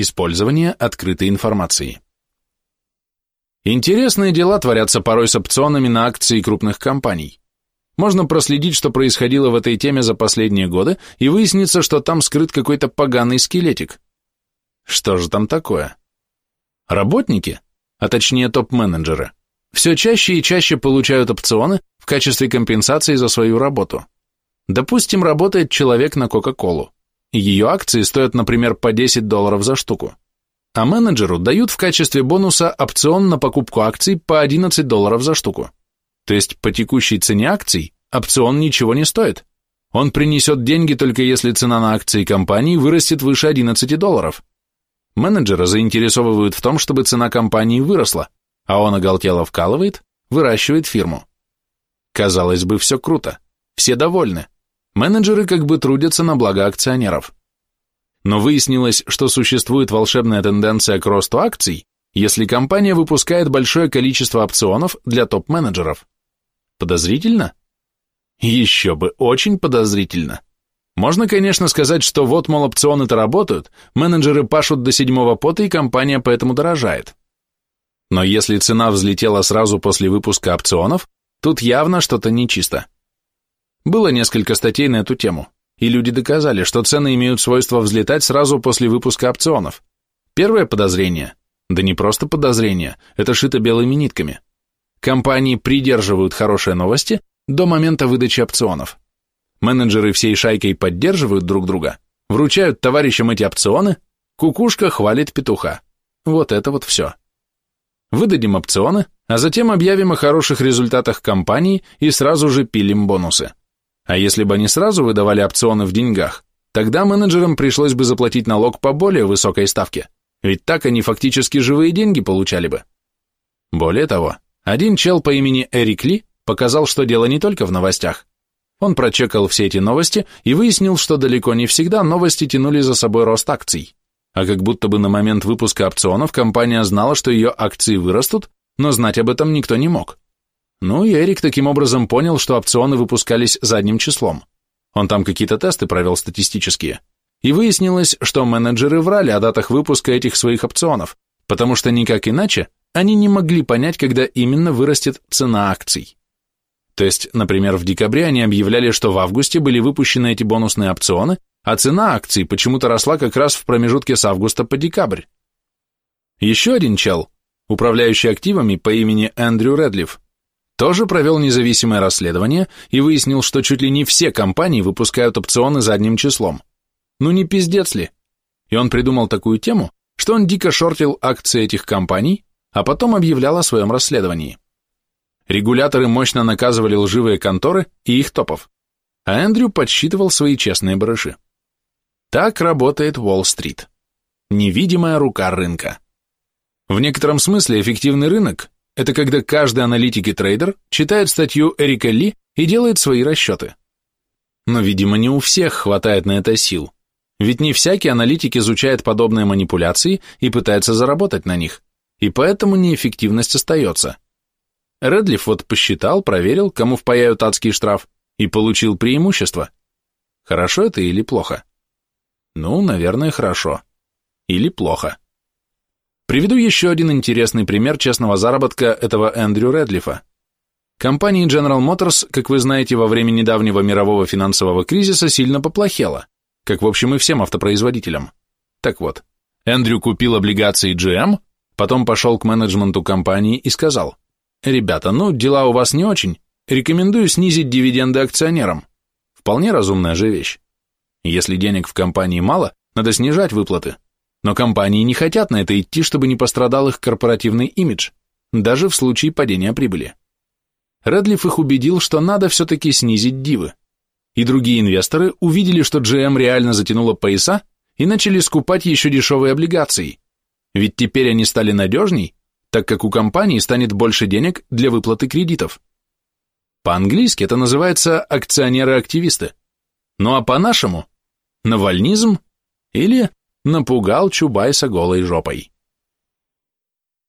использования открытой информации. Интересные дела творятся порой с опционами на акции крупных компаний. Можно проследить, что происходило в этой теме за последние годы, и выяснится, что там скрыт какой-то поганый скелетик. Что же там такое? Работники, а точнее топ-менеджеры, все чаще и чаще получают опционы в качестве компенсации за свою работу. Допустим, работает человек на Кока-Колу. Ее акции стоят, например, по 10 долларов за штуку. А менеджеру дают в качестве бонуса опцион на покупку акций по 11 долларов за штуку. То есть по текущей цене акций опцион ничего не стоит. Он принесет деньги только если цена на акции компании вырастет выше 11 долларов. Менеджера заинтересовывают в том, чтобы цена компании выросла, а он оголтело вкалывает, выращивает фирму. Казалось бы, все круто, все довольны. Менеджеры как бы трудятся на благо акционеров. Но выяснилось, что существует волшебная тенденция к росту акций, если компания выпускает большое количество опционов для топ-менеджеров. Подозрительно? Еще бы, очень подозрительно. Можно, конечно, сказать, что вот, мол, опционы-то работают, менеджеры пашут до седьмого пота, и компания поэтому дорожает. Но если цена взлетела сразу после выпуска опционов, тут явно что-то нечисто. Было несколько статей на эту тему, и люди доказали, что цены имеют свойство взлетать сразу после выпуска опционов. Первое подозрение, да не просто подозрение, это шито белыми нитками. Компании придерживают хорошие новости до момента выдачи опционов. Менеджеры всей шайкой поддерживают друг друга, вручают товарищам эти опционы, кукушка хвалит петуха. Вот это вот все. Выдадим опционы, а затем объявим о хороших результатах компании и сразу же пилим бонусы. А если бы они сразу выдавали опционы в деньгах, тогда менеджерам пришлось бы заплатить налог по более высокой ставке, ведь так они фактически живые деньги получали бы. Более того, один чел по имени Эрик Ли показал, что дело не только в новостях. Он прочекал все эти новости и выяснил, что далеко не всегда новости тянули за собой рост акций а как будто бы на момент выпуска опционов компания знала, что ее акции вырастут, но знать об этом никто не мог. Ну и Эрик таким образом понял, что опционы выпускались задним числом. Он там какие-то тесты провел статистические. И выяснилось, что менеджеры врали о датах выпуска этих своих опционов, потому что никак иначе они не могли понять, когда именно вырастет цена акций. То есть, например, в декабре они объявляли, что в августе были выпущены эти бонусные опционы, а цена акций почему-то росла как раз в промежутке с августа по декабрь. Еще один чел, управляющий активами по имени Эндрю Редлиф, тоже провел независимое расследование и выяснил, что чуть ли не все компании выпускают опционы задним числом. Ну не пиздец ли? И он придумал такую тему, что он дико шортил акции этих компаний, а потом объявлял о своем расследовании. Регуляторы мощно наказывали лживые конторы и их топов, а Эндрю подсчитывал свои честные барыши. Так работает Уолл-стрит. Невидимая рука рынка. В некотором смысле эффективный рынок – это когда каждый аналитик и трейдер читает статью Эрика Ли и делает свои расчеты. Но, видимо, не у всех хватает на это сил. Ведь не всякий аналитик изучает подобные манипуляции и пытается заработать на них, и поэтому неэффективность остается. Редлиф вот посчитал, проверил, кому впаяют адский штраф, и получил преимущество. Хорошо это или плохо? Ну, наверное, хорошо. Или плохо. Приведу еще один интересный пример честного заработка этого Эндрю Редлифа. Компания General Motors, как вы знаете, во время недавнего мирового финансового кризиса сильно поплохела, как, в общем, и всем автопроизводителям. Так вот, Эндрю купил облигации GM, потом пошел к менеджменту компании и сказал, «Ребята, ну, дела у вас не очень, рекомендую снизить дивиденды акционерам». Вполне разумная же вещь. Если денег в компании мало, надо снижать выплаты. Но компании не хотят на это идти, чтобы не пострадал их корпоративный имидж, даже в случае падения прибыли. Редлиф их убедил, что надо все-таки снизить дивы. И другие инвесторы увидели, что GM реально затянула пояса и начали скупать еще дешевые облигации. Ведь теперь они стали надежней, так как у компании станет больше денег для выплаты кредитов. По-английски это называется акционеры-активисты. Ну а по-нашему Навальнизм или напугал Чубайса голой жопой.